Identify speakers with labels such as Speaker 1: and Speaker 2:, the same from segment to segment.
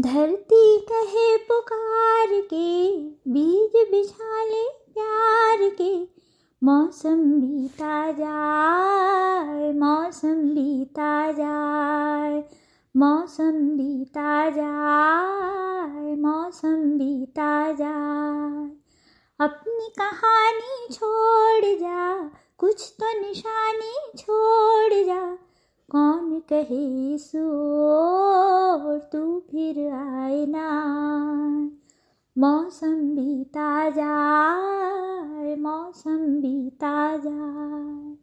Speaker 1: धरती कहे पुकार के, बीज बिछा ले प्यार के। मौसम बीता जाए, मौसम बीता जाए, मौसम बीता जाए, मौसम बीता जाए। अपनी कहानी छोड़ जा, कुछ तो निशानी छोड़ जा। कौन कहे सो तू फिर आए ना। मौसम बीता जाए, मौसम बीता जाए।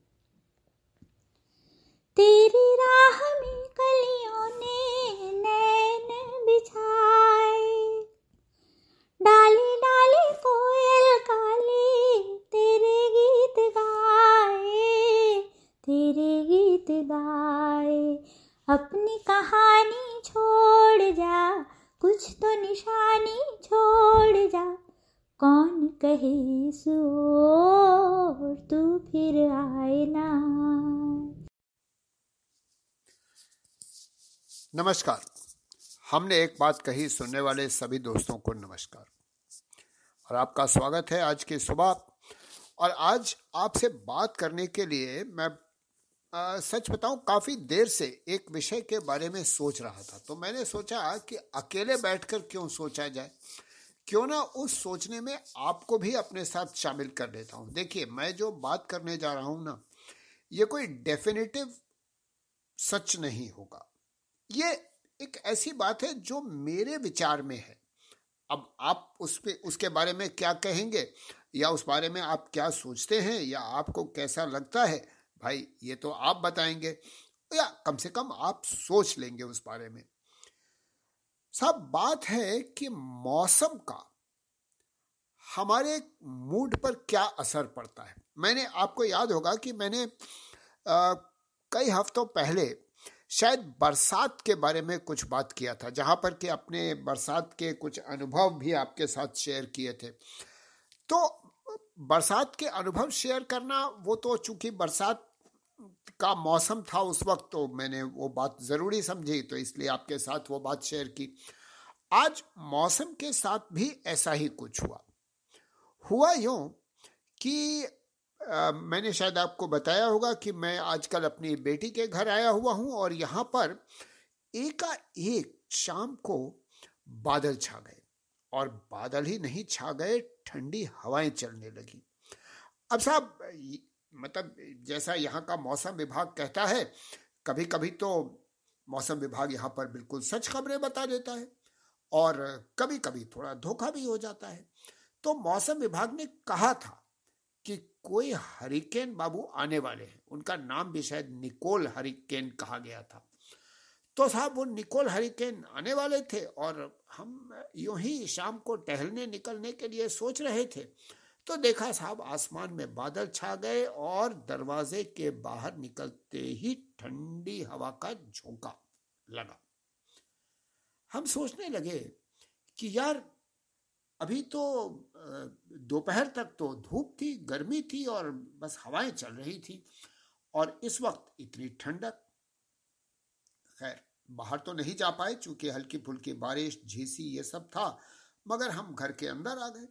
Speaker 1: तेरी राह में कलियों ने नैन बिछाए। डाली डाली कोयल काली तेरे गीत गाए। तेरे गीत गाए। अपनी कहानी छोड़ जा, कुछ तो निशानी छोड़ जा। कौन कहे सो तू फिर आए ना।
Speaker 2: नमस्कार। हमने एक बात कही सुनने वाले सभी दोस्तों को नमस्कार। और आपका स्वागत है आज की सुबह। और आज आपसे बात करने के लिए मैं आ, सच बताऊँ काफ़ी देर से एक विषय के बारे में सोच रहा था। तो मैंने सोचा कि अकेले बैठकर क्यों सोचा जाए? क्यों ना उस सोचने में आपको भी अपने साथ शामिल कर लेता हूँ। देखिए मैं जो बात करने जा रहा हूँ ना ये कोई डेफिनेटिव सच नहीं होगा। ये एक ऐसी बात है जो मेरे विचार में है। अब आप उस पे उसके बारे में क्या कहेंगे या उस बारे में आप क्या सोचते हैं या आपको कैसा लगता है भाई ये तो आप बताएँगे। या कम से कम आप सोच लेंगे उस बारे में। सब बात है कि मौसम का हमारे मूड पर क्या असर पड़ता है। मैंने आपको याद होगा कि मैंने आ, कई हफ्तों पहले शायद बरसात के बारे में कुछ बात किया था जहाँ पर कि अपने बरसात के कुछ अनुभव भी आपके साथ शेयर किए थे। तो बरसात के अनुभव शेयर करना वो तो चूँकि बरसात का मौसम था उस वक्त तो मैंने वो बात ज़रूरी समझी तो इसलिए आपके साथ वो बात शेयर की। आज मौसम के साथ भी ऐसा ही कुछ हुआ। हुआ यूँ कि आ, मैंने शायद आपको बताया होगा कि मैं आजकल अपनी बेटी के घर आया हुआ हूँ और यहाँ पर एकाएक शाम को बादल छा गए और बादल ही नहीं छा गए ठंडी हवाएँ चलने लगी। अब साहब मतलब जैसा यहाँ का मौसम विभाग कहता है कभी कभी तो मौसम विभाग यहाँ पर बिल्कुल सच खबरें बता देता है और कभी कभी थोड़ा धोखा भी हो जाता है। तो मौसम विभाग ने कहा था कि कोई हरिकेन बाबू आने वाले हैं। उनका नाम भी शायद निकोल हरिकेन कहा गया था। तो साहब, वो निकोल हरिकेन आने वाले थे और हम यूँ ही शाम को टहलने निकलने के लिए सोच रहे थे। तो देखा साहब, आसमान में बादल छा गए और दरवाजे के बाहर निकलते ही ठंडी हवा का झोंका लगा। हम सोचने लगे कि यार, अभी तो दोपहर तक तो धूप थी, गर्मी थी और बस हवाएँ चल रही थी और इस वक्त इतनी ठंडक। खैर, बाहर तो नहीं जा पाए, चूँकि हल्की फुल्की बारिश, झीसी, ये सब था, मगर हम घर के अंदर आ गए।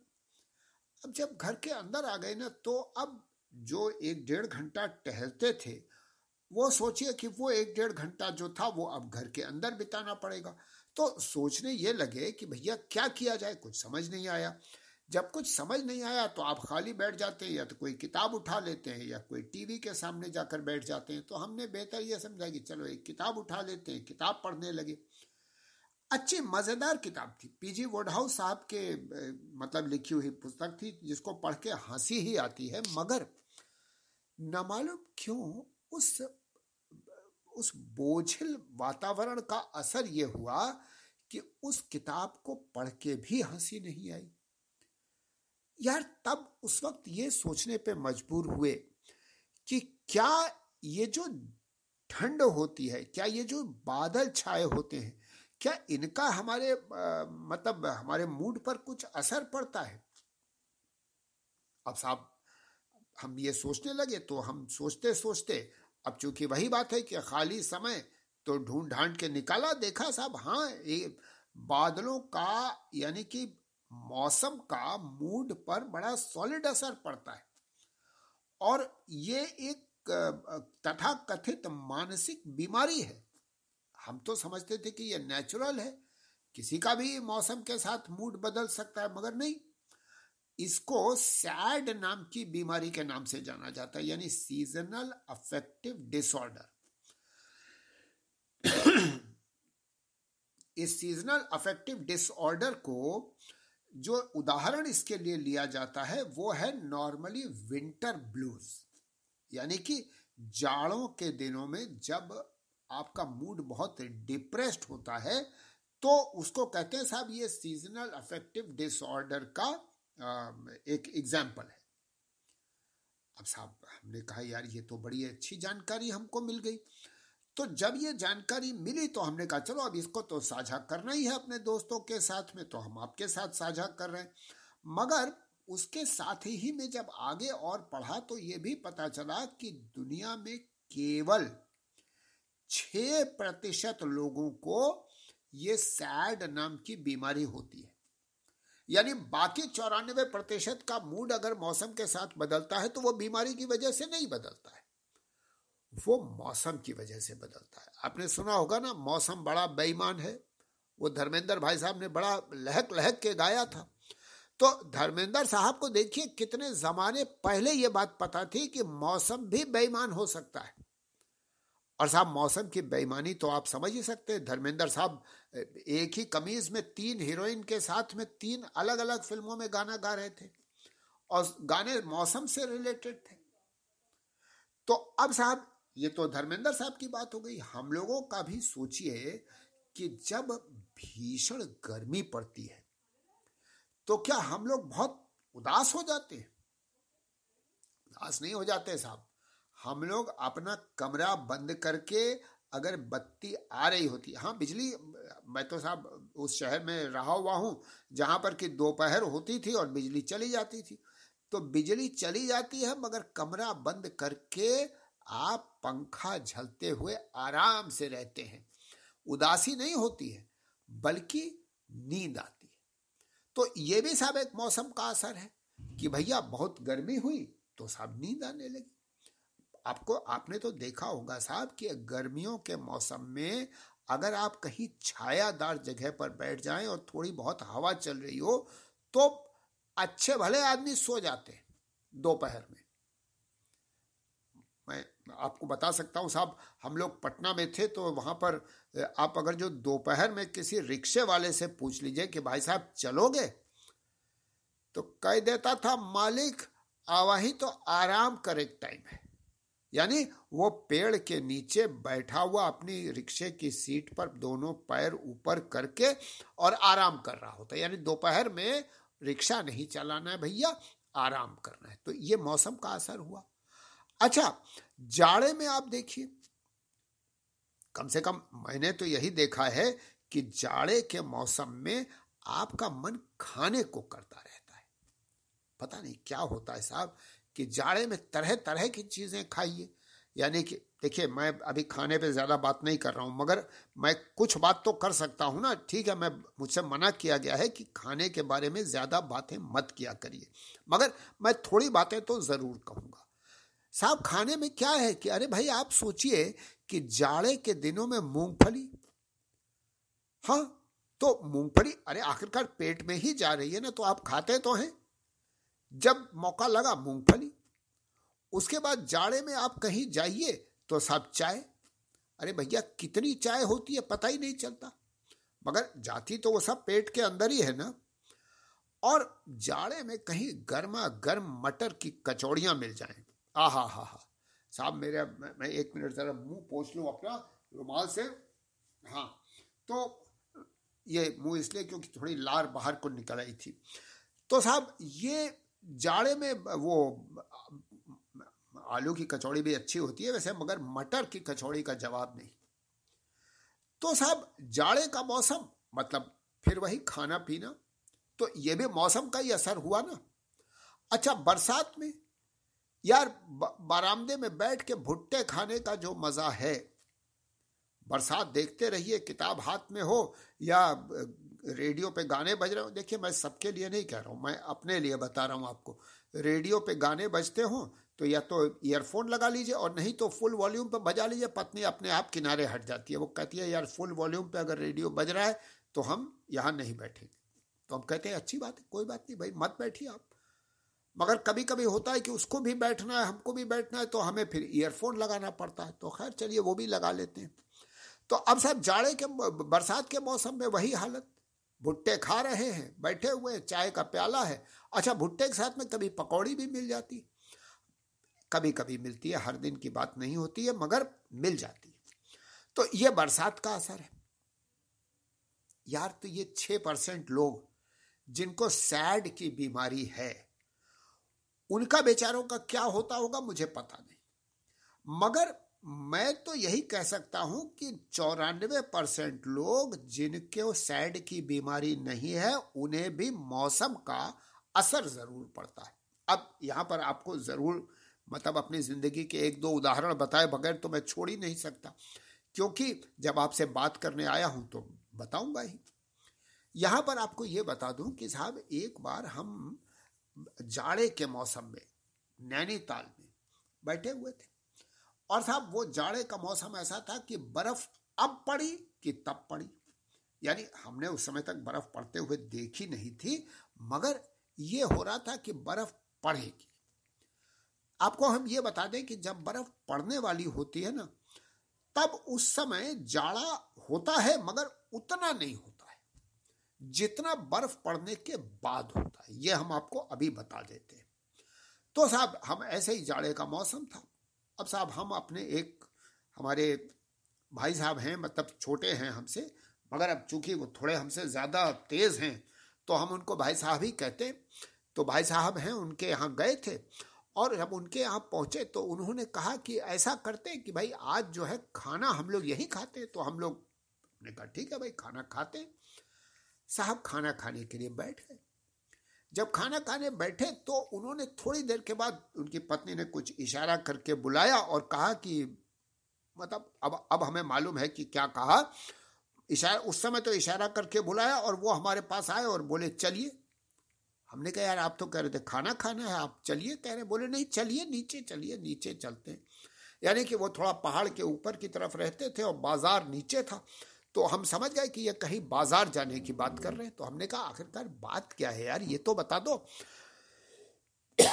Speaker 2: अब जब घर के अंदर आ गए ना तो अब जो एक डेढ़ घंटा टहलते थे, वो सोचिए कि वो एक डेढ़ घंटा जो था, वो अब घर के अंदर बिताना पड़ेगा। तो सोचने ये लगे कि भैया, क्या किया जाए? कुछ समझ नहीं आया। जब कुछ समझ नहीं आया तो आप खाली बैठ जाते हैं, या तो कोई किताब उठा लेते हैं, या कोई टीवी के सामने जाकर बैठ जाते हैं। तो हमने बेहतर ये समझा कि चलो, एक किताब उठा लेते हैं, किताब पढ़ने लगे। अच्छी, मज़ेदार किताब थी। पीजी वोडहाउस साहब के मतलब लिखी हुई पुस्तक थी, जिसको पढ़ के हँसी ही आती है, मगर न मालूम क्यों उस उस बोझिल वातावरण का असर ये हुआ कि उस किताब को पढ़ के भी हँसी नहीं आई। यार, तब उस वक्त ये सोचने पे मजबूर हुए कि क्या ये जो ठंड होती है, क्या ये जो बादल छाए होते हैं क्या इनका हमारे आ, मतलब हमारे मूड पर कुछ असर पड़ता है? अब साहब हम ये सोचने लगे तो हम सोचते सोचते अब चूँकि वही बात है कि खाली समय तो ढूंढ ढांड के निकाला देखा साहब हाँ ये बादलों का यानी कि मौसम का मूड पर बड़ा सॉलिड असर पड़ता है। और ये एक तथा कथित मानसिक बीमारी है। हम तो समझते थे कि यह नेचुरल है। किसी का भी मौसम के साथ मूड बदल सकता है, मगर नहीं। इसको सैड नाम की बीमारी के नाम से जाना जाता है, यानी सीजनल अफेक्टिव डिसऑर्डर इस सीजनल अफेक्टिव डिसऑर्डर को जो उदाहरण इसके लिए लिया जाता है, वो है नॉर्मली विंटर ब्लूज यानी कि जाड़ों के दिनों में जब आपका मूड बहुत डिप्रेस्ड होता है तो उसको कहते हैं साहब, ये सीजनल अफेक्टिव डिसऑर्डर का एक एग्ज़ाम्पल है। अब साहब, हमने कहा, यार, ये तो बड़ी अच्छी जानकारी हमको मिल गई। तो जब ये जानकारी मिली तो हमने कहा, चलो, अब इसको तो साझा करना ही है अपने दोस्तों के साथ में तो हम आपके साथ साझा कर रहे हैं। मगर उसके साथ ही में जब आगे और पढ़ा तो ये भी पता चला कि दुनिया में केवल छ प्रतिशत लोगों को ये सैड नाम की बीमारी होती है। यानी बाकी चौरानवे प्रतिशत का मूड अगर मौसम के साथ बदलता है तो वो बीमारी की वजह से नहीं बदलता है। वो मौसम की वजह से बदलता है। आपने सुना होगा ना, मौसम बड़ा बेईमान है। वो धर्मेंद्र भाई साहब ने बड़ा लहक लहक के गाया था। तो धर्मेंद्र साहब को देखिए, कितने जमाने पहले ये बात पता थी कि मौसम भी बेईमान हो सकता है। और साहब, मौसम की बेईमानी तो आप समझ ही सकते हैं। धर्मेंद्र साहब एक ही कमीज में तीन हीरोइन के साथ में तीन अलग अलग फ़िल्मों में गाना गा रहे थे और गाने मौसम से रिलेटेड थे। तो अब साहब, ये तो धर्मेंद्र साहब की बात हो गई। हम लोगों का भी सोचिए कि जब भीषण गर्मी पड़ती है तो क्या हम लोग बहुत उदास हो जाते हैं? उदास नहीं हो जाते साहब। हम लोग अपना कमरा बंद करके अगर बत्ती आ रही होती हाँ बिजली, मैं तो साहब उस शहर में रहा हुआ हूँ, जहाँ पर कि दोपहर होती थी और बिजली चली जाती थी। तो बिजली चली जाती है, मगर कमरा बंद करके आप पंखा झलते हुए आराम से रहते हैं। उदासी नहीं होती है, बल्कि नींद आती है। तो ये भी साहब एक मौसम का असर है कि भैया बहुत गर्मी हुई तो साहब नींद आने लगी। आपको, आपने तो देखा होगा साहब कि गर्मियों के मौसम में अगर आप कहीं छायादार जगह पर बैठ जाएँ और थोड़ी बहुत हवा चल रही हो तो अच्छे भले आदमी सो जाते हैं दोपहर में। मैं आपको बता सकता हूँ साहब, हम लोग पटना में थे तो वहाँ पर, आप अगर जो दोपहर में किसी रिक्शे वाले से पूछ लीजिए कि भाई साहब चलोगे? तो कह देता था, मालिक, आवाही तो आराम कर एक टाइम है। यानी वो पेड़ के नीचे बैठा हुआ अपनी रिक्शे की सीट पर दोनों पैर ऊपर करके और आराम कर रहा होता है। यानी दोपहर में रिक्शा नहीं चलाना है भैया, आराम करना है। तो ये मौसम का असर हुआ। अच्छा जाड़े में आप देखिए, कम से कम मैंने तो यही देखा है कि जाड़े के मौसम में आपका मन खाने को करता रहता है। पता नहीं क्या होता है साहब कि जाड़े में तरह तरह की चीज़ें खाइए। यानी कि, देखिए, मैं अभी खाने पे ज़्यादा बात नहीं कर रहा हूँ, मगर मैं कुछ बात तो कर सकता हूँ ना। ठीक है, मैं, मुझसे मना किया गया है कि खाने के बारे में ज़्यादा बातें मत किया करिए। मगर मैं थोड़ी बातें तो ज़रूर कहूँगा। साहब, खाने में क्या है कि, अरे भाई, आप सोचिए कि जाड़े के दिनों में मूंगफली। हाँ तो मूंगफली, अरे आखिरकार पेट में ही जा रही है ना तो आप खाते तो हैं। जब मौका लगा मूंगफली, उसके बाद जाड़े में आप कहीं जाइए तो सब चाय। अरे भैया, कितनी चाय होती है पता ही नहीं चलता। मगर जाती तो वो सब पेट के अंदर ही है ना। और जाड़े में कहीं गर्मा गर्म मटर की कचौड़ियाँ मिल जाएँ। आ हा हा हा साहब मेरे, मैं एक मिनट जरा मुँह पोछ लूँ अपना रुमाल से। हाँ तो ये मुँह इसलिए क्योंकि थोड़ी लार बाहर को निकल आई थी। तो साहब ये जाड़े में वो, आलू की कचौड़ी भी अच्छी होती है वैसे, मगर मटर की कचौड़ी का जवाब नहीं। तो साहब, जाड़े का मौसम मतलब फिर वही खाना पीना तो ये भी मौसम का ही असर हुआ ना। अच्छा बरसात में, यार बारामदे में बैठ के भुट्टे खाने का जो मज़ा है, बरसात देखते रहिए, किताब हाथ में हो या रेडियो पे गाने बज रहे हो। देखिए, मैं सबके लिए नहीं कह रहा हूँ, मैं अपने लिए बता रहा हूँ आपको। रेडियो पे गाने बजते हो तो या तो ईयरफोन लगा लीजिए, और नहीं तो फुल वॉल्यूम पे बजा लीजिए, पत्नी अपने आप किनारे हट जाती है। वो कहती है, यार फुल वॉल्यूम पे अगर रेडियो बज रहा है तो हम यहाँ नहीं बैठेंगे। तो हम कहते हैं, अच्छी बात है, कोई बात नहीं भाई, मत बैठिए आप। मगर कभी कभी होता है कि उसको भी बैठना है, हमको भी बैठना है तो हमें फिर ईयरफोन लगाना पड़ता है। तो खैर, चलिए, वो भी लगा लेते हैं। तो अब साहब, जाड़े के बरसात के मौसम में वही हालत। भुट्टे खा रहे हैं, बैठे हुए चाय का प्याला है। अच्छा भुट्टे के साथ में कभी पकौड़ी भी मिल जाती। कभी कभी मिलती है, हर दिन की बात नहीं होती है, मगर मिल जाती है। तो ये बरसात का असर है। यार तो ये छह परसेंट लोग जिनको सैड की बीमारी है, उनका बेचारों का क्या होता होगा मुझे पता नहीं। मगर मैं तो यही कह सकता हूँ कि चौरानवे परसेंट लोग जिनके सैड की बीमारी नहीं है, उन्हें भी मौसम का असर ज़रूर पड़ता है। अब यहाँ पर आपको ज़रूर मतलब अपनी ज़िंदगी के एक दो उदाहरण बताए बगैर तो मैं छोड़ ही नहीं सकता। क्योंकि जब आपसे बात करने आया हूँ तो बताऊँगा ही। यहाँ पर आपको ये बता दूँ कि साहब, एक बार हम जाड़े के मौसम में, नैनीताल में बैठे हुए थे। और साहब, वो जाड़े का मौसम ऐसा था कि बर्फ़ अब पड़ी कि तब पड़ी। यानी हमने उस समय तक बर्फ़ पड़ते हुए देखी नहीं थी, मगर ये हो रहा था कि बर्फ़ पड़ेगी। आपको हम ये बता दें कि जब बर्फ़ पड़ने वाली होती है ना, तब उस समय जाड़ा होता है, मगर उतना नहीं होता है, जितना बर्फ़ पड़ने के बाद होता है। ये हम आपको अभी बता देते हैं। तो साहब, हम ऐसे ही जाड़े का मौसम था। अब साहब, हम अपने एक, हमारे भाई साहब हैं मतलब छोटे हैं हमसे, मगर अब चूँकि वो थोड़े हमसे ज़्यादा तेज़ हैं तो हम उनको भाई साहब ही कहते तो भाई साहब हैं, उनके यहाँ गए थे, और जब उनके यहाँ पहुँचे तो उन्होंने कहा कि ऐसा करते कि भाई, आज जो है खाना हम लोग यही खाते तो हम लोग ने कहा, ठीक है भाई, खाना खाते साहब खाना खाने के लिए बैठ गए। जब खाना खाने बैठे तो उन्होंने थोड़ी देर के बाद उनकी पत्नी ने कुछ इशारा करके बुलाया और कहा कि मतलब अब अब हमें मालूम है कि क्या कहा। इशारा उस समय तो इशारा करके बुलाया और वो हमारे पास आए और बोले, चलिए। हमने कहा, यार, आप तो कह रहे थे खाना खाना है, आप चलिए। कह रहे, बोले, नहीं, चलिए, नीचे चलिए, नीचे चलते यानी कि वो थोड़ा पहाड़ के ऊपर की तरफ़ रहते थे और बाज़ार नीचे था। तो हम समझ गए कि ये कहीं बाज़ार जाने की बात कर रहे हैं। तो हमने कहा, आखिरकार बात क्या है यार? ये तो बता दो।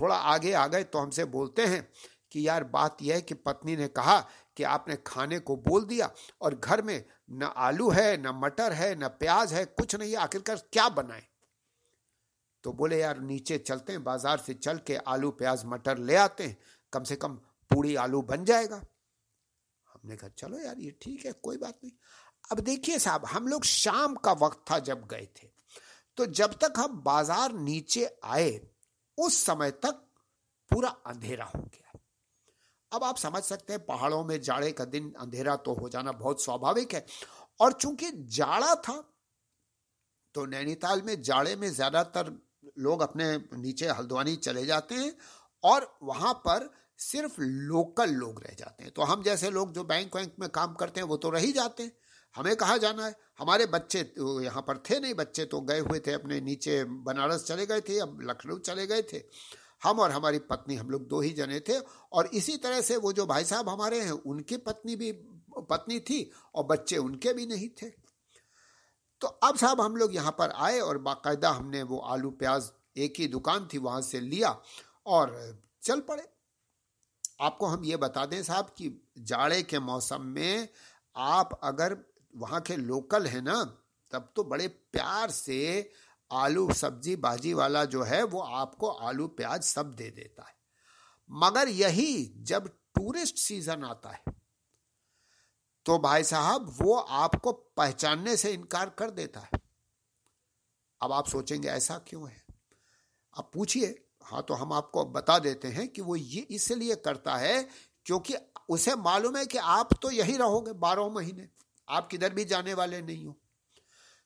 Speaker 2: थोड़ा आगे आ गए तो हमसे बोलते हैं कि, यार, बात यह है कि पत्नी ने कहा कि आपने खाने को बोल दिया और घर में न आलू है, न मटर है, न प्याज है, कुछ नहीं आखिरकार क्या बनाए? तो बोले, यार, नीचे चलते हैं, बाज़ार से चल के आलू, प्याज, मटर ले आते हैं। कम से कम पूरी आलू बन जाएगा। हमने कहा, चलो यार, ये ठीक है, कोई बात नहीं। अब देखिए साहब, हम लोग शाम का वक्त था जब गए थे। तो जब तक हम बाज़ार नीचे आए, उस समय तक पूरा अंधेरा हो गया। अब आप समझ सकते हैं, पहाड़ों में जाड़े का दिन, अंधेरा तो हो जाना बहुत स्वाभाविक है। और चूँकि जाड़ा था तो नैनीताल में जाड़े में ज़्यादातर लोग अपने नीचे हल्द्वानी चले जाते हैं और वहाँ पर सिर्फ़ लोकल लोग रह जाते हैं। तो हम जैसे लोग जो बैंक वैंक में काम करते हैं, वो तो रह ही जाते हैं। हमें कहा जाना है? हमारे बच्चे तो यहाँ पर थे नहीं, बच्चे तो गए हुए थे अपने नीचे बनारस चले गए थे, अब लखनऊ चले गए थे। हम और हमारी पत्नी, हम लोग दो ही जने थे और इसी तरह से वो जो भाई साहब हमारे हैं, उनकी पत्नी भी, पत्नी थी और बच्चे उनके भी नहीं थे। तो अब साहब हम लोग यहाँ पर आए और बाकायदा हमने वो आलू प्याज एक ही दुकान थी, वहाँ से लिया और चल पड़े। आपको हम ये बता दें साहब कि जाड़े के मौसम में आप अगर वहाँ के लोकल है ना, तब तो बड़े प्यार से आलू, सब्ज़ी, भाजी वाला जो है, वो आपको आलू, प्याज सब दे देता है। मगर यही जब टूरिस्ट सीज़न आता है तो भाई साहब वो आपको पहचानने से इनकार कर देता है। अब आप सोचेंगे ऐसा क्यों है? आप पूछिए। हाँ तो हम आपको बता देते हैं कि वो ये इसलिए करता है क्योंकि उसे मालूम है कि आप तो यही रहोगे बारह महीने। आप किधर भी जाने वाले नहीं हो।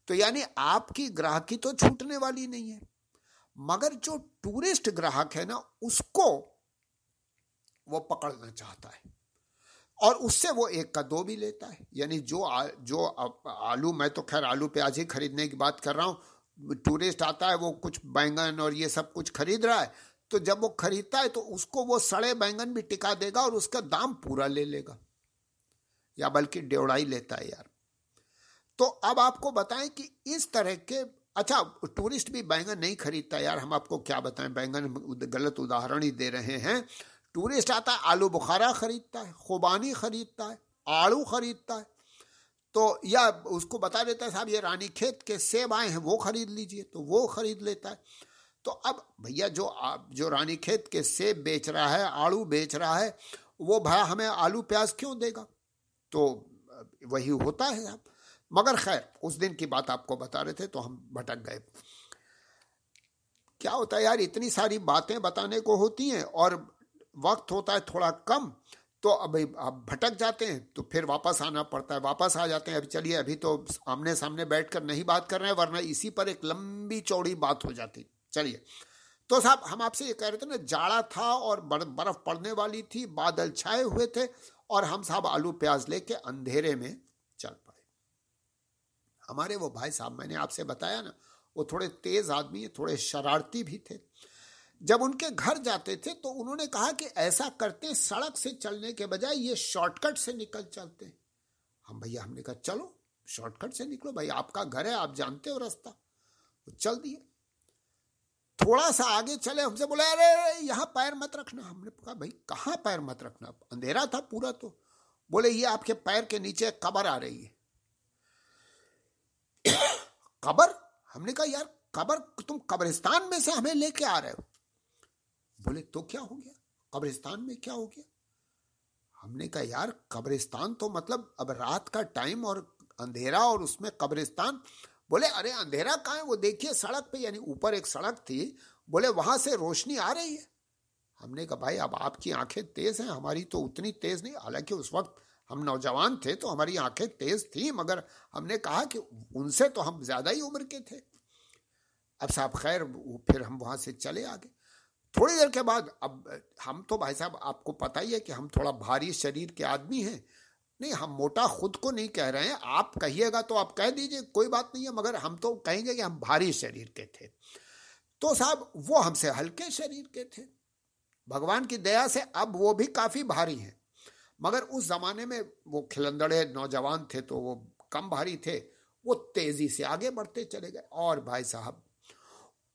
Speaker 2: तो यानी आपकी ग्राहकी तो छूटने वाली नहीं है। मगर जो टूरिस्ट ग्राहक है ना उसको वो पकड़ना चाहता है। और उससे वो एक का दो भी लेता है। यानी जो आ, जो आलू मैं तो खैर आलू प्याज ही खरीदने की बात कर रहा हूँ टूरिस्ट आता है, वो कुछ बैंगन और ये सब कुछ खरीद रहा है तो जब वो खरीदता है तो उसको वो सड़े बैंगन भी टिका देगा और उसका दाम पूरा ले लेगा। या बल्कि डेवड़ाई लेता है यार। तो अब आपको बताएँ कि इस तरह के अच्छा टूरिस्ट भी बैंगन नहीं खरीदता यार, हम आपको क्या बताएँ, बैंगन गलत उदाहरण ही दे रहे हैं। टूरिस्ट आता है, आलू बुखारा खरीदता है, खुबानी खरीदता है, आड़ू खरीदता है तो या उसको बता देता है, साहब, ये रानी खेत के सेब आए हैं, वो खरीद लीजिए। तो वो खरीद लेता है। तो अब भैया, जो आप, जो रानी खेत के सेब बेच रहा है आड़ू बेच रहा है, वो भाई हमें आलू प्याज क्यों देगा? तो वही होता है साहब मगर खैर, उस दिन की बात आपको बता रहे थे तो हम भटक गए। क्या होता है यार, इतनी सारी बातें बताने को होती हैं, और वक्त होता है थोड़ा कम तो अब आप भटक जाते हैं तो फिर वापस आना पड़ता है, वापस आ जाते हैं। अभी चलिए, अभी तो आमने सामने बैठकर नहीं बात कर रहे हैं, वरना इसी पर एक लंबी चौड़ी बात हो जाती। चलिए तो साहब, हम आपसे ये कह रहे थे ना, जाड़ा था और बर्फ़ पड़ने वाली थी, बादल छाए हुए थे और हम साहब आलू प्याज लेके अंधेरे में चल पड़े। हमारे वो भाई साहब, मैंने आपसे बताया ना, वो थोड़े तेज आदमी थोड़े शरारती भी थे। जब उनके घर जाते थे तो उन्होंने कहा कि ऐसा करते सड़क से चलने के बजाय ये शॉर्टकट से निकल चलते हम भैया, हमने कहा, चलो, शॉर्टकट से निकलो, भाई, आपका घर है, आप जानते हो रास्ता। तो चल दिए। थोड़ा सा आगे चले, हमसे बोले, अरे यहाँ पैर मत रखना। हमने कहा, भाई, कहाँ पैर मत रखना? अंधेरा था पूरा तो। बोले, ये आपके पैर के नीचे कबर आ रही है। कबर? हमने कहा, यार, कबर तुम कब्रिस्तान में से हमें लेके आ रहे हो। बोले तो क्या हो गया? कब्रिस्तान में क्या हो गया? हमने कहा, यार, कब्रिस्तान तो मतलब अब रात का टाइम और अंधेरा और उसमें कब्रिस्तान बोले, अरे, अंधेरा कहाँ है? वो देखिए सड़क पे, यानी ऊपर एक सड़क थी। बोले, वहाँ से रोशनी आ रही है। हमने कहा, भाई, अब आपकी आँखें तेज हैं। हमारी तो उतनी तेज नहीं। हालाँकि उस वक्त हम नौजवान थे तो हमारी आँखें तेज थी, मगर हमने कहा कि उनसे तो हम ज़्यादा ही उम्र के थे। अब साहब, खैर फिर हम वहाँ से चले आ गए थोड़ी देर के बाद, अब, हम तो भाई साहब, आपको पता ही है कि हम थोड़ा भारी शरीर के आदमी हैं। नहीं, हम मोटा खुद को नहीं कह रहे हैं। आप कहिएगा तो आप कह दीजिए, कोई बात नहीं है, मगर हम तो कहेंगे कि हम भारी शरीर के थे। तो साहब, वो हमसे हल्के शरीर के थे। भगवान की दया से अब वो भी काफ़ी भारी हैं। मगर उस जमाने में वो खिलंदड़े नौजवान थे तो वो कम भारी थे। वो तेज़ी से आगे बढ़ते चले गए। और भाई साहब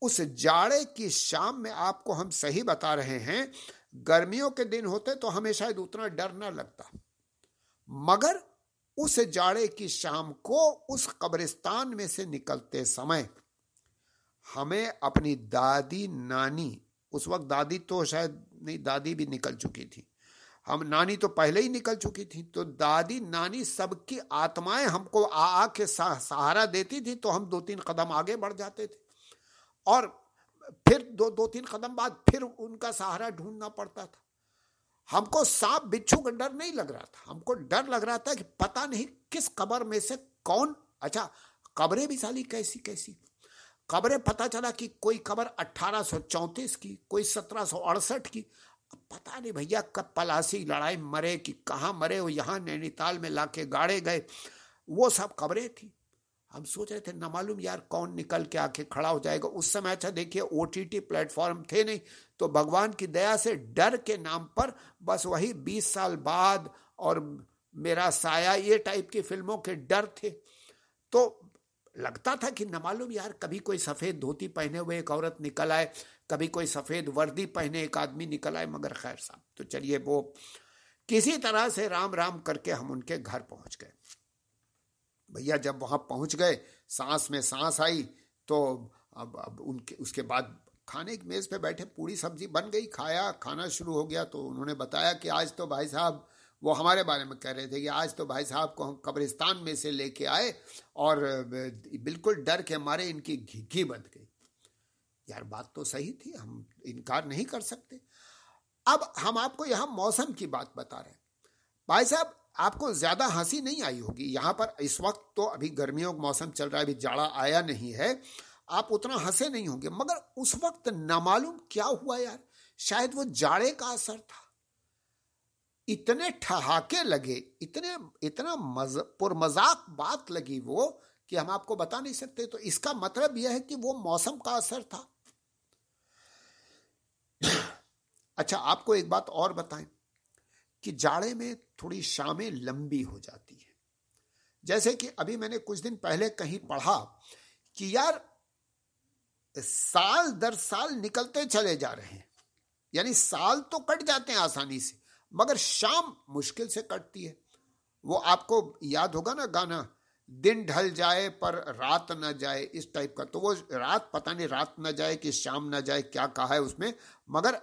Speaker 2: उस जाड़े की शाम में आपको हम सही बता रहे हैं, गर्मियों के दिन होते तो हमें शायद उतना डर ना लगता। मगर उस जाड़े की शाम को उस कब्रिस्तान में से निकलते समय हमें अपनी दादी नानी, उस वक्त दादी तो शायद नहीं, दादी भी निकल चुकी थी। हम नानी तो पहले ही निकल चुकी थी तो दादी नानी सबकी आत्माएँ हमको आ आ के सहारा देती थी तो हम दो तीन कदम आगे बढ़ जाते थे। और फिर दो दो तीन कदम बाद फिर उनका सहारा ढूंढना पड़ता था। हमको सांप बिच्छू का डर नहीं लग रहा था। हमको डर लग रहा था कि पता नहीं किस कबर में से कौन अच्छा कब्रें भी साली कैसी कैसी। कब्रें पता चला कि कोई कबर अट्ठारह की, कोई सत्रह की। पता नहीं भैया कब पलासी लड़ाई मरे कि कहाँ मरे वो यहाँ नैनीताल में लाके गाड़े गए। वो सब खबरें थी। हम सोच रहे थे, न मालूम यार कौन निकल के आके खड़ा हो जाएगा। उस समय अच्छा देखिए ओ टी टी प्लेटफॉर्म थे नहीं तो भगवान की दया से डर के नाम पर बस वही बीस साल बाद और मेरा साया ये टाइप की फ़िल्मों के डर थे। तो लगता था कि न मालूम यार, कभी कोई सफ़ेद धोती पहने हुए एक औरत निकल आए, कभी कोई सफ़ेद वर्दी पहने एक आदमी निकल आए, मगर खैर साहब तो चलिए वो किसी तरह से राम राम करके हम उनके घर पहुँच गए। भैया जब वहाँ पहुँच गए, सांस में सांस आई तो अब अब उनके, उसके बाद खाने की मेज पे बैठे, पूरी सब्ज़ी बन गई, खाया, खाना शुरू हो गया तो उन्होंने बताया कि आज तो भाई साहब वो हमारे बारे में कह रहे थे कि आज तो भाई साहब को हम कब्रिस्तान में से लेके आए और बिल्कुल डर के मारे इनकी घी बंध गई। यार बात तो सही थी, हम इनकार नहीं कर सकते। अब हम आपको यहाँ मौसम की बात बता रहे हैं। भाई साहब आपको ज़्यादा हँसी नहीं आई होगी। यहाँ पर इस वक्त तो अभी गर्मियों का मौसम चल रहा है, अभी जाड़ा आया नहीं है। आप उतना हंसे नहीं होंगे, मगर उस वक्त नामालूम क्या हुआ यार? शायद वो जाड़े का असर था। इतने ठहाके लगे, इतने, इतना मज, पुरमजाक बात लगी वो कि हम आपको बता नहीं सकते। तो इसका मतलब यह है कि वो मौसम का असर था। अच्छा आपको एक बात और बताएँ। कि जाड़े में थोड़ी शामें लंबी हो जाती है। जैसे कि अभी मैंने कुछ दिन पहले कहीं पढ़ा कि यार, साल दर साल निकलते चले जा रहे हैं। यानी साल तो कट जाते हैं आसानी से, मगर शाम मुश्किल से कटती है। वो आपको याद होगा ना गाना, दिन ढल जाए पर रात न जाए, इस टाइप का। तो वो रात, पता नहीं रात न जाए कि शाम न जाए, क्या कहा है उसमें, मगर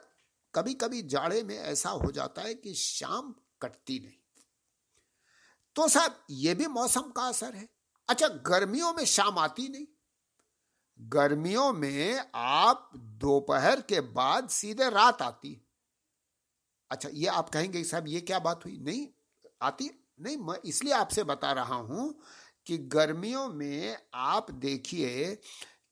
Speaker 2: कभी कभी जाड़े में ऐसा हो जाता है कि शाम कटती नहीं। तो साहब, ये भी मौसम का असर है। अच्छा गर्मियों में शाम आती नहीं। गर्मियों में आप दोपहर के बाद सीधे रात आती अच्छा ये आप कहेंगे, साहब, ये क्या बात हुई? नहीं, आती नहीं, मैं इसलिए आपसे बता रहा हूँ कि गर्मियों में आप देखिए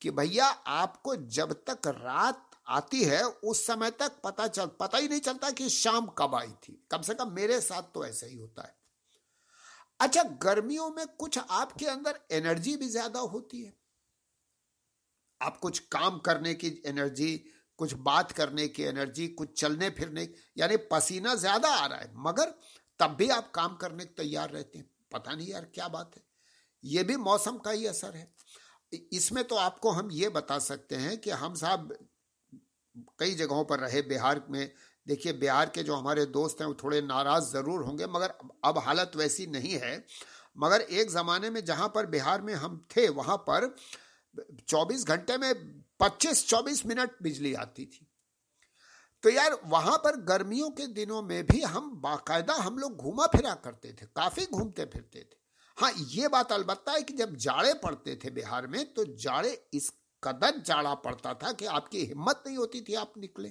Speaker 2: कि भैया, आपको जब तक रात आती है, उस समय तक पता चल, पता ही नहीं चलता कि शाम कब आई थी। कम से कम मेरे साथ तो ऐसा ही होता है। अच्छा गर्मियों में कुछ आपके अंदर एनर्जी भी ज़्यादा होती है? आप कुछ काम करने की एनर्जी, कुछ बात करने की एनर्जी, कुछ चलने फिरने, यानी पसीना ज़्यादा आ रहा है, मगर तब भी आप काम करने को तैयार रहते हैं। पता नहीं यार क्या बात है। ये भी मौसम का ही असर है। इसमें तो आपको हम ये बता सकते हैं कि हम साहब कई जगहों पर रहे, बिहार में। देखिए, बिहार के जो हमारे दोस्त हैं, वो थोड़े नाराज़ ज़रूर होंगे, मगर अब हालत वैसी नहीं है। मगर एक जमाने में जहाँ पर बिहार में हम थे, वहाँ पर 24 घंटे में 25-24 मिनट बिजली आती थी। तो यार, वहाँ पर गर्मियों के दिनों में भी हम बाकायदा हम लोग घूमा फिरा करते थे, काफ़ी घूमते फिरते थे। हाँ ये बात अलबत्ता है कि जब जाड़े पड़ते थे बिहार में तो जाड़े इस कदर जाड़ा पड़ता था कि आपकी हिम्मत नहीं होती थी आप निकले।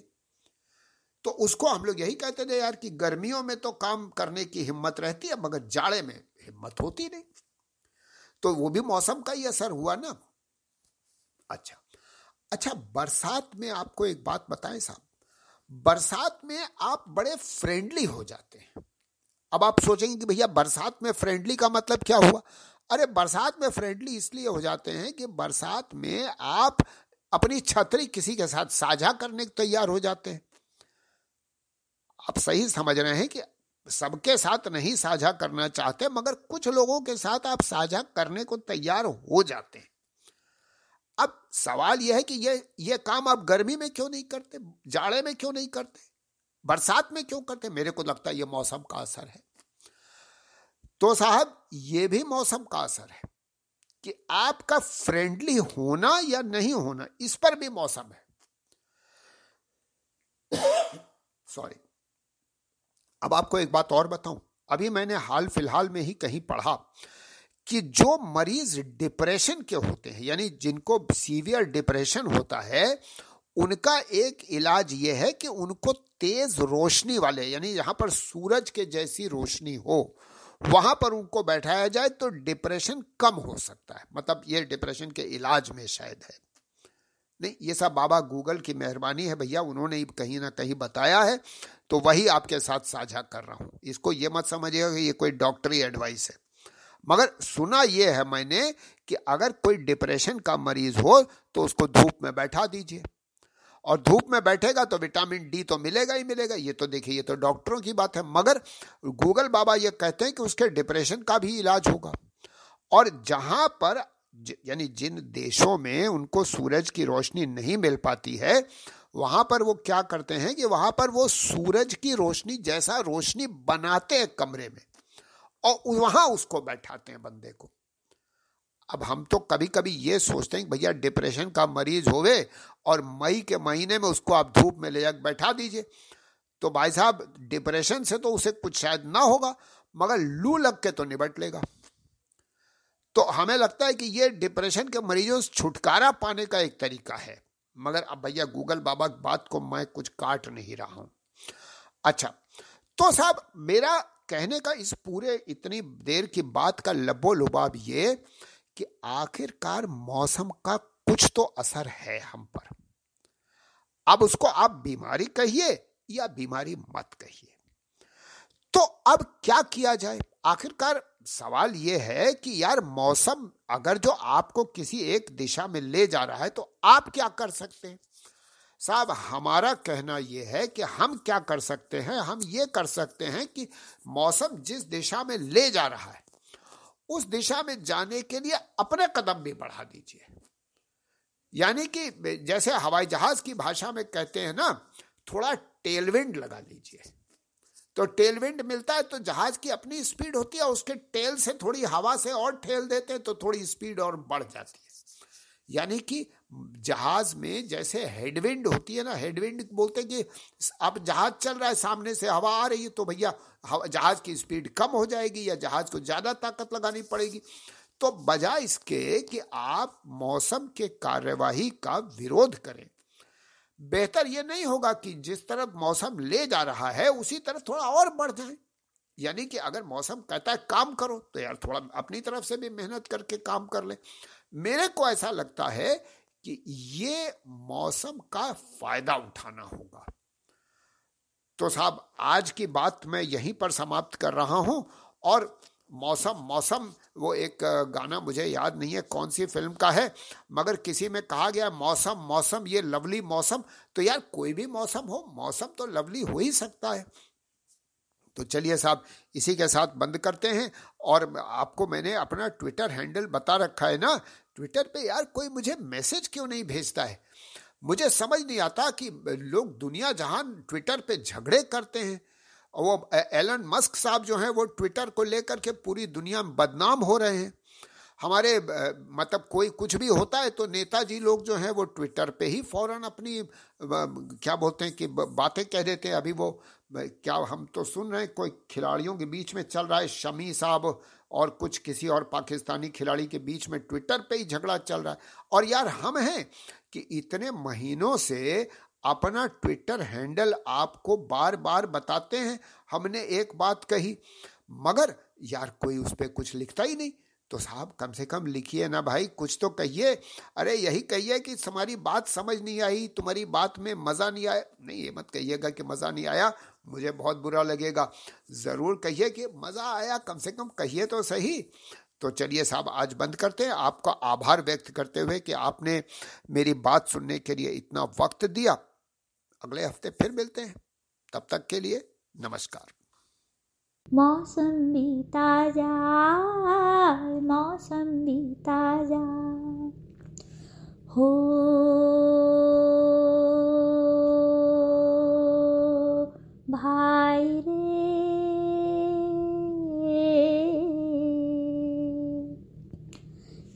Speaker 2: तो उसको हम लोग यही कहते थे यार कि गर्मियों में तो काम करने की हिम्मत रहती है, मगर जाड़े में हिम्मत होती नहीं। तो वो भी मौसम का ही असर हुआ ना। अच्छा अच्छा बरसात में आपको एक बात बताएँ साहब। बरसात में आप बड़े फ्रेंडली हो जाते हैं। अब आप सोचेंगे कि भैया बरसात में फ्रेंडली का मतलब क्या हुआ? अरे, बरसात में फ्रेंडली इसलिए हो जाते हैं कि बरसात में आप अपनी छतरी किसी के साथ साझा करने को तैयार हो जाते हैं। आप सही समझ रहे हैं कि सबके साथ नहीं साझा करना चाहते, मगर कुछ लोगों के साथ आप साझा करने को तैयार हो जाते हैं। अब सवाल यह है कि ये ये काम आप गर्मी में क्यों नहीं करते, जाड़े में क्यों नहीं करते, बरसात में क्यों करते? मेरे को लगता है ये मौसम का असर है। तो साहब, ये भी मौसम का असर है कि आपका फ्रेंडली होना या नहीं होना, इस पर भी मौसम है। सॉरी अब आपको एक बात और बताऊँ। अभी मैंने हाल फ़िलहाल में ही कहीं पढ़ा कि जो मरीज़ डिप्रेशन के होते हैं, यानी जिनको सीवियर डिप्रेशन होता है, उनका एक इलाज यह है कि उनको तेज रोशनी वाले, यानी यहाँ पर सूरज के जैसी रोशनी हो वहाँ पर उनको बैठाया जाए तो डिप्रेशन कम हो सकता है। मतलब ये डिप्रेशन के इलाज में शायद है। नहीं, ये सब बाबा गूगल की मेहरबानी है भैया, उन्होंने कहीं ना कहीं बताया है तो वही आपके साथ साझा कर रहा हूँ। इसको ये मत समझिएगा कि ये कोई डॉक्टरी एडवाइस है। मगर सुना यह है मैंने कि अगर कोई डिप्रेशन का मरीज़ हो तो उसको धूप में बैठा दीजिए। और धूप में बैठेगा तो विटामिन डी तो मिलेगा ही मिलेगा। ये तो देखिए, ये तो डॉक्टरों की बात है। मगर गूगल बाबा ये कहते हैं कि उसके डिप्रेशन का भी इलाज होगा। और जहाँ पर यानी जिन देशों में उनको सूरज की रोशनी नहीं मिल पाती है, वहाँ पर वो क्या करते हैं कि वहाँ पर वो सूरज की रोशनी जैसा रोशनी बनाते हैं कमरे में और वहाँ उसको बैठाते हैं बंदे को। अब हम तो कभी कभी ये सोचते हैं भैया डिप्रेशन का मरीज़ होवे और मई के महीने में उसको आप धूप में ले जाकर बैठा दीजिए। तो भाई साहब डिप्रेशन से तो उसे कुछ शायद ना होगा, मगर लू लग के तो निबट लेगा। तो हमें लगता है कि ये डिप्रेशन के मरीजों से छुटकारा पाने का एक तरीका है। मगर अब भैया गूगल बाबा की बात को मैं कुछ काट नहीं रहा हूँ। अच्छा तो साहब, मेरा कहने का इस पूरे इतनी देर की बात का लबो लुबाब ये कि आखिरकार मौसम का कुछ तो असर है हम पर। अब उसको आप बीमारी कहिए या बीमारी मत कहिए। तो अब क्या किया जाए? आखिरकार सवाल यह है कि यार मौसम अगर जो आपको किसी एक दिशा में ले जा रहा है तो आप क्या कर सकते हैं? साहब, हमारा कहना यह है कि हम क्या कर सकते हैं? हम ये कर सकते हैं कि मौसम जिस दिशा में ले जा रहा है उस दिशा में जाने के लिए अपने कदम भी बढ़ा दीजिए। यानी कि जैसे हवाई जहाज़ की भाषा में कहते हैं ना, थोड़ा टेलविंड लगा लीजिए। तो टेलविंड मिलता है तो जहाज़ की अपनी स्पीड होती है उसके टेल से थोड़ी हवा से और ठेल देते हैं तो थोड़ी स्पीड और बढ़ जाती है। यानी कि जहाज़ में जैसे हेडविंड होती है ना, हेडविंड बोलते हैं कि अब जहाज़ चल रहा है, सामने से हवा आ रही है तो भैया जहाज़ की स्पीड कम हो जाएगी या जहाज़ को ज़्यादा ताकत लगानी पड़ेगी। तो बजाय इसके कि आप मौसम के कार्यवाही का विरोध करें। बेहतर यह नहीं होगा कि जिस तरफ़ मौसम ले जा रहा है, उसी तरफ़ थोड़ा और बढ़ जाए। यानी कि अगर मौसम कहता है काम करो तो यार थोड़ा अपनी तरफ़ से भी मेहनत करके काम कर ले। मेरे को ऐसा लगता है कि ये मौसम का फ़ायदा उठाना होगा। तो साहब, आज की बात मैं यहीं पर समाप्त कर रहा हूँ और मौसम मौसम, वो एक गाना मुझे याद नहीं है कौन सी फ़िल्म का है, मगर किसी में कहा गया मौसम मौसम, ये लवली मौसम तो यार कोई भी मौसम हो, मौसम तो लवली हो ही सकता है। तो चलिए साहब, इसी के साथ बंद करते हैं और आपको मैंने अपना ट्विटर हैंडल बता रखा है ना ट्विटर पे, यार, कोई मुझे मैसेज क्यों नहीं भेजता है? मुझे समझ नहीं आता कि लोग दुनिया जहान ट्विटर पे झगड़े करते हैं। और वो एलन मस्क साहब जो हैं, वो ट्विटर को लेकर के पूरी दुनिया में बदनाम हो रहे हैं। हमारे मतलब कोई कुछ भी होता है तो नेताजी लोग जो हैं, वो ट्विटर पे ही फ़ौरन अपनी क्या बोलते हैं कि बातें कह देते हैं। अभी वो क्या हम तो सुन रहे हैं, कोई खिलाड़ियों के बीच में चल रहा है, शमी साहब और कुछ किसी और पाकिस्तानी खिलाड़ी के बीच में ट्विटर पे ही झगड़ा चल रहा है। और यार हम हैं कि इतने महीनों से अपना ट्विटर हैंडल आपको बार बार बताते हैं। हमने एक बात कही, मगर यार कोई उस पर कुछ लिखता ही नहीं। तो साहब कम से कम लिखिए ना भाई, कुछ तो कहिए। अरे यही कहिए कि तुम्हारी बात समझ नहीं आई, तुम्हारी बात में मज़ा नहीं आया। नहीं, ये मत कहिएगा कि मज़ा नहीं आया। मुझे बहुत बुरा लगेगा। ज़रूर कहिए कि मज़ा आया, कम से कम कहिए तो सही। तो चलिए साहब, आज बंद करते हैं। आपका आभार व्यक्त करते हुए कि आपने मेरी बात सुनने के लिए इतना वक्त दिया। अगले हफ़्ते फिर मिलते हैं। तब तक के लिए नमस्कार।
Speaker 1: मौसम बीता जाए मौसम बीता जाए हो भाई रे।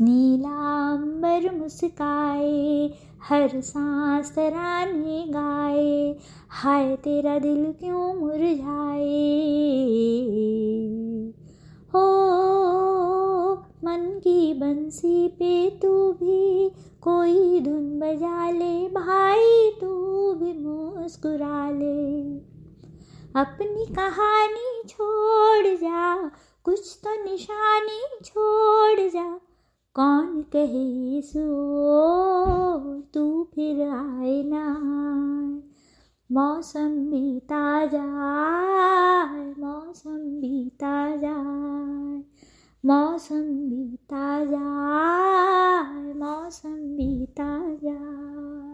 Speaker 1: नीलांबर मुस्काए, हर सांस तराने गाए, हाय तेरा दिल क्यों मुरझाए? हो, मन की बंसी पे तू भी कोई धुन बजा ले, भाई तू भी मुस्कुरा ले। अपनी कहानी छोड़ जा, कुछ तो निशानी छोड़ जा। कौन कहे सो, तू फिर आए ना। मौसम बीता जाए मौसम बीता जाए मौसम बीता जाए मौसम बीता जाए